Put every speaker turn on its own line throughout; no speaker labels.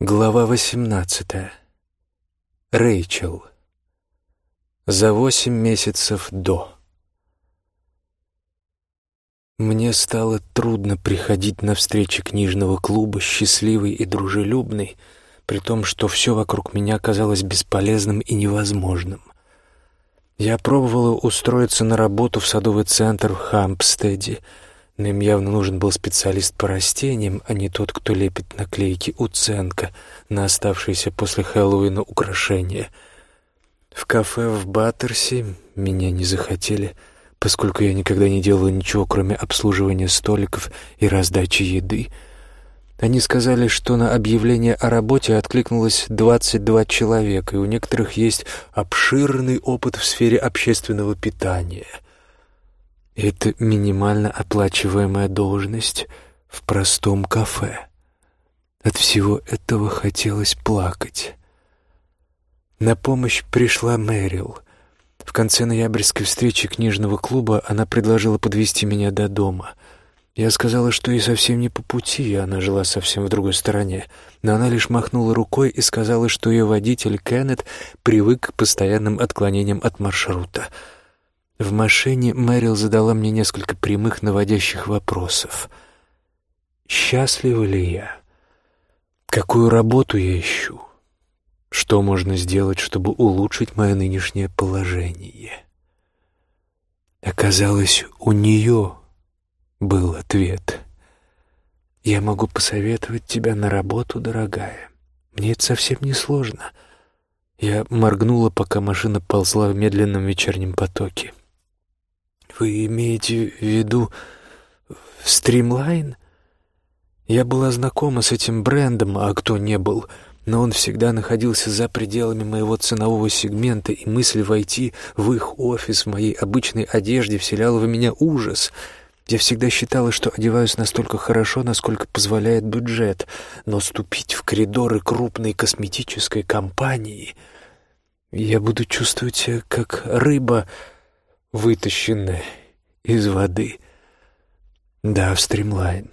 Глава 18. Рэйчел. За восемь месяцев до. Мне стало трудно приходить на встречи книжного клуба счастливый и дружелюбный, при том, что все вокруг меня казалось бесполезным и невозможным. Я пробовала устроиться на работу в садовый центр в Хампстеде — но им явно нужен был специалист по растениям, а не тот, кто лепит наклейки уценка на оставшиеся после Хэллоуина украшения. В кафе в Баттерси меня не захотели, поскольку я никогда не делала ничего, кроме обслуживания столиков и раздачи еды. Они сказали, что на объявление о работе откликнулось 22 человека, и у некоторых есть обширный опыт в сфере общественного питания — это минимально оплачиваемая должность в простом кафе. От всего этого хотелось плакать. На помощь пришла Мэрил. В конце ноябрьской встречи книжного клуба она предложила подвести меня до дома. Я сказала, что ей совсем не по пути, она жила совсем в другой стороне. Но она лишь махнула рукой и сказала, что ее водитель Кеннет привык к постоянным отклонениям от маршрута — в машине Мэрил задала мне несколько прямых наводящих вопросов. Счастлива ли я? Какую работу я ищу? Что можно сделать, чтобы улучшить мое нынешнее положение? Оказалось, у нее был ответ. «Я могу посоветовать тебя на работу, дорогая. Мне это совсем не сложно». Я моргнула, пока машина ползла в медленном вечернем потоке. Вы имеете в виду стримлайн? Я была знакома с этим брендом, а кто не был, но он всегда находился за пределами моего ценового сегмента, и мысль войти в их офис в моей обычной одежде вселяла в меня ужас. Я всегда считала, что одеваюсь настолько хорошо, насколько позволяет бюджет, но ступить в коридоры крупной косметической компании... Я буду чувствовать себя как рыба, вытащенная из воды. Да, в стримлайн.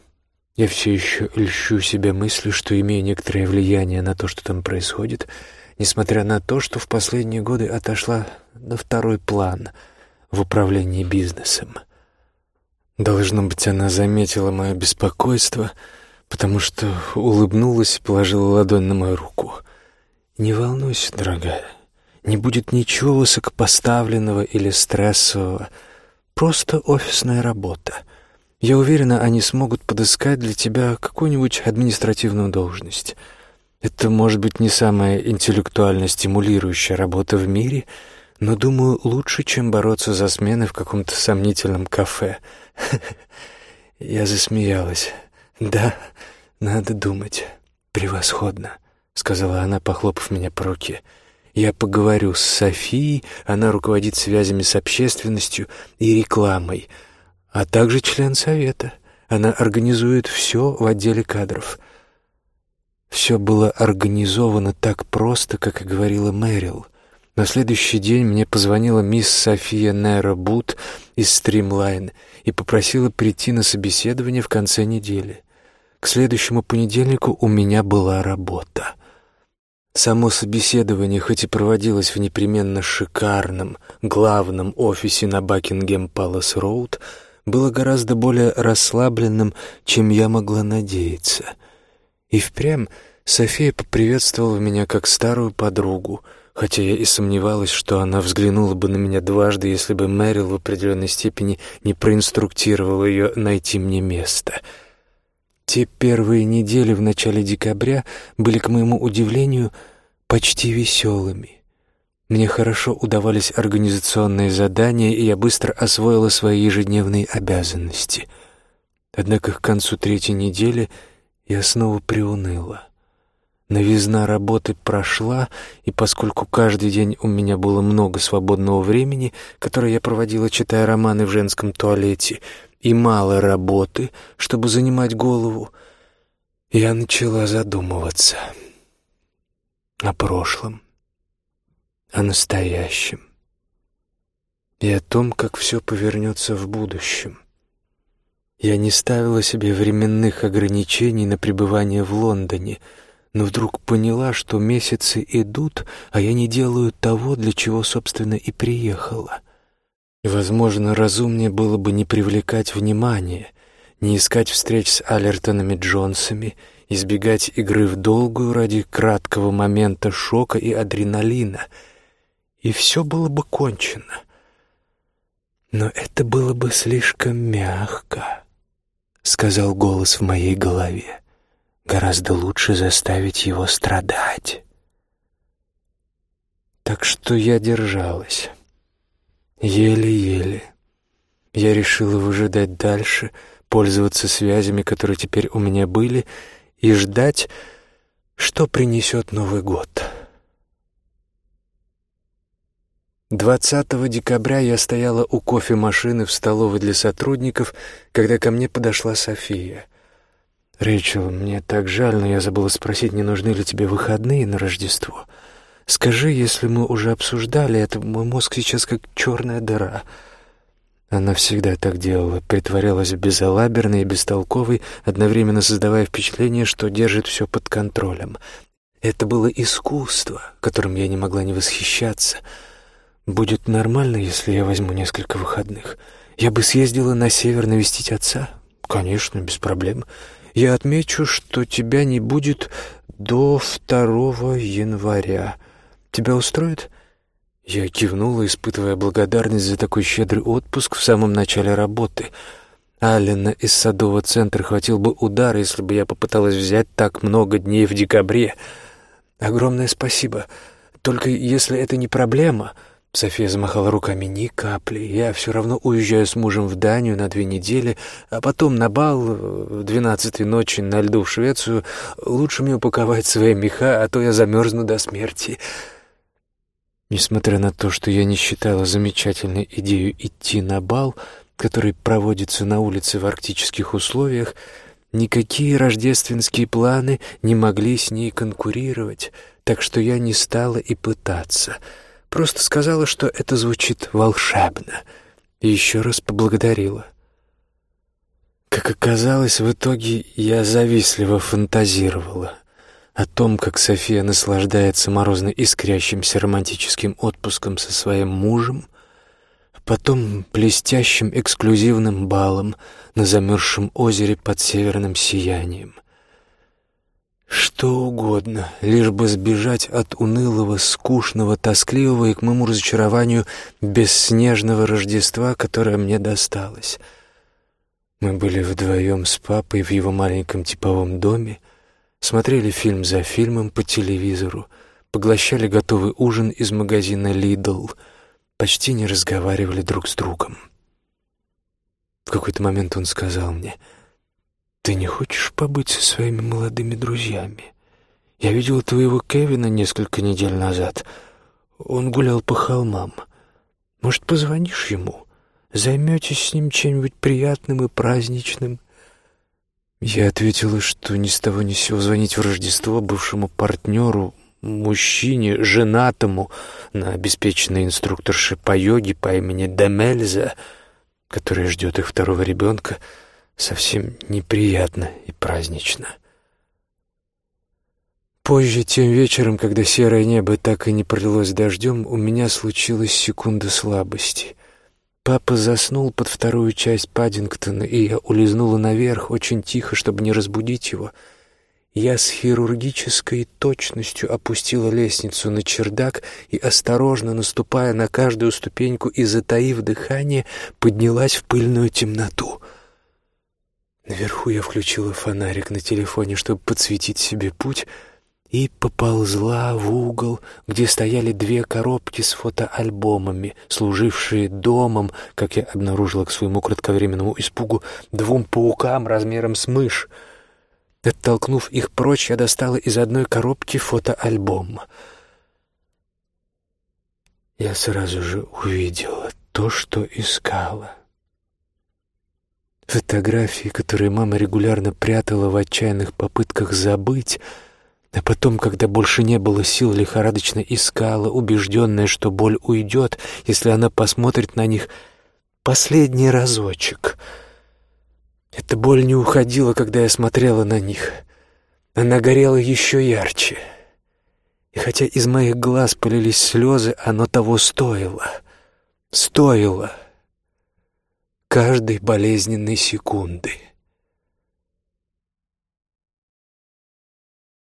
Я все еще льщу себе мысли, что имею некоторое влияние на то, что там происходит, несмотря на то, что в последние годы отошла на второй план в управлении бизнесом. Должно быть, она заметила мое беспокойство, потому что улыбнулась и положила ладонь на мою руку. «Не волнуйся, дорогая, не будет ничего высокопоставленного или стрессового. Просто офисная работа. Я уверена, они смогут подыскать для тебя какую-нибудь административную должность. Это может быть не самая интеллектуально стимулирующая работа в мире, но, думаю, лучше, чем бороться за смены в каком-то сомнительном кафе. Я засмеялась. «Да, надо думать. Превосходно», — сказала она, похлопав меня по руке. Я поговорю с Софией, она руководит связями с общественностью и рекламой, а также член совета. Она организует все в отделе кадров. Все было организовано так просто, как и говорила Мэрил. На следующий день мне позвонила мисс София Нера Бут из Стримлайн и попросила прийти на собеседование в конце недели. К следующему понедельнику у меня была работа. Само собеседование, хоть и проводилось в непременно шикарном главном офисе на Бакингем-Палас-Роуд, было гораздо более расслабленным, чем я могла надеяться. И впрямь София поприветствовала меня как старую подругу, хотя я и сомневалась, что она взглянула бы на меня дважды, если бы Мэрил в определенной степени не проинструктировала ее найти мне место — те первые недели в начале декабря были, к моему удивлению, почти веселыми. Мне хорошо удавались организационные задания, и я быстро освоила свои ежедневные обязанности. Однако к концу третьей недели я снова приуныла. Новизна работы прошла, и поскольку каждый день у меня было много свободного времени, которое я проводила, читая романы в женском туалете, и мало работы, чтобы занимать голову, я начала задумываться о прошлом, о настоящем и о том, как все повернется в будущем. Я не ставила себе временных ограничений на пребывание в Лондоне, но вдруг поняла, что месяцы идут, а я не делаю того, для чего, собственно, и приехала. Возможно, разумнее было бы не привлекать внимания, не искать встреч с Алертонами Джонсами, избегать игры в долгую ради краткого момента шока и адреналина, и все было бы кончено. Но это было бы слишком мягко, — сказал голос в моей голове. Гораздо лучше заставить его страдать. Так что я держалась. Еле-еле. Я решила выжидать дальше, пользоваться связями, которые теперь у меня были, и ждать, что принесет Новый год. 20 декабря я стояла у кофемашины в столовой для сотрудников, когда ко мне подошла София — «Рэйчел, мне так жаль, но я забыла спросить, не нужны ли тебе выходные на Рождество. Скажи, если мы уже обсуждали это, мой мозг сейчас как черная дыра». Она всегда так делала, притворялась безалаберной и бестолковой, одновременно создавая впечатление, что держит все под контролем. Это было искусство, которым я не могла не восхищаться. Будет нормально, если я возьму несколько выходных. Я бы съездила на север навестить отца. Конечно, без проблем. Я отмечу, что тебя не будет до 2 января. Тебя устроит?» Я кивнула, испытывая благодарность за такой щедрый отпуск в самом начале работы. Аллена из садового центра хватил бы удар, если бы я попыталась взять так много дней в декабре. Огромное спасибо. Только если это не проблема, София замахала руками ни капли. Я все равно уезжаю с мужем в Данию на две недели, а потом на бал в двенадцатой ночи на льду в Швецию. Лучше мне упаковать свои меха, а то я замерзну до смерти. Несмотря на то, что я не считала замечательной идею идти на бал, который проводится на улице в арктических условиях, никакие рождественские планы не могли с ней конкурировать, так что я не стала и пытаться — Просто сказала, что это звучит волшебно, и еще раз поблагодарила. Как оказалось, в итоге я завистливо фантазировала о том, как София наслаждается морозно искрящимся романтическим отпуском со своим мужем, а потом блестящим эксклюзивным балом на замерзшем озере под северным сиянием — что угодно, лишь бы сбежать от унылого, скучного, тоскливого и, к моему разочарованию, бесснежного Рождества, которое мне досталось. Мы были вдвоем с папой в его маленьком типовом доме, смотрели фильм за фильмом по телевизору, поглощали готовый ужин из магазина «Лидл», почти не разговаривали друг с другом. В какой-то момент он сказал мне — «Ты не хочешь побыть со своими молодыми друзьями? Я видел твоего Кевина несколько недель назад. Он гулял по холмам. Может, позвонишь ему? Займетесь с ним чем-нибудь приятным и праздничным?» Я ответила, что ни с того ни с сего звонить в Рождество бывшему партнеру, мужчине, женатому, на обеспеченной инструкторше по йоге по имени Демельза, которая ждет их второго ребенка — совсем неприятно и празднично. Позже, тем вечером, когда серое небо так и не пролилось дождем, у меня случилась секунда слабости. Папа заснул под вторую часть Паддингтона, и я улизнула наверх очень тихо, чтобы не разбудить его. Я с хирургической точностью опустила лестницу на чердак и, осторожно наступая на каждую ступеньку и затаив дыхание, поднялась в пыльную темноту — Наверху я включила фонарик на телефоне, чтобы подсветить себе путь, и поползла в угол, где стояли две коробки с фотоальбомами, служившие домом, как я обнаружила к своему кратковременному испугу, двум паукам размером с мышь. Оттолкнув их прочь, я достала из одной коробки фотоальбом. Я сразу же увидела то, что искала — Фотографии, которые мама регулярно прятала в отчаянных попытках забыть, а потом, когда больше не было сил, лихорадочно искала, убежденная, что боль уйдет, если она посмотрит на них последний разочек. Эта боль не уходила, когда я смотрела на них. Она горела еще ярче. И хотя из моих глаз полились слезы, оно того стоило. Стоило каждой болезненной секунды.